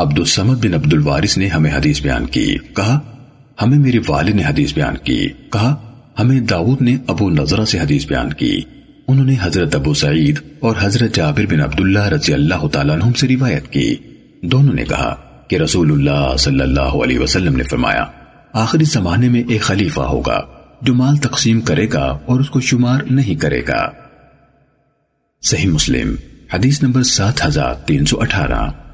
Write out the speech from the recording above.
عبد السمد بن عبد الوارث نے ہمیں حدیث بیان کی۔ کہا، ہمیں میرے والد نے حدیث بیان کی۔ کہا، ہمیں داؤد نے ابو نظرہ سے حدیث بیان کی۔ انہوں نے حضرت ابو سعید اور حضرت جابر بن عبداللہ رضی اللہ تعالیٰ عنہم سے روایت کی۔ دونوں نے کہا کہ رسول اللہ صلی اللہ علیہ وسلم نے فرمایا، آخری زمانے میں ایک خلیفہ ہوگا جو مال تقسیم کرے گا اور اس کو شمار نہیں کرے گا۔ صحیح مسلم، حدیث نمبر سات ہزار تین سو اٹھارہ۔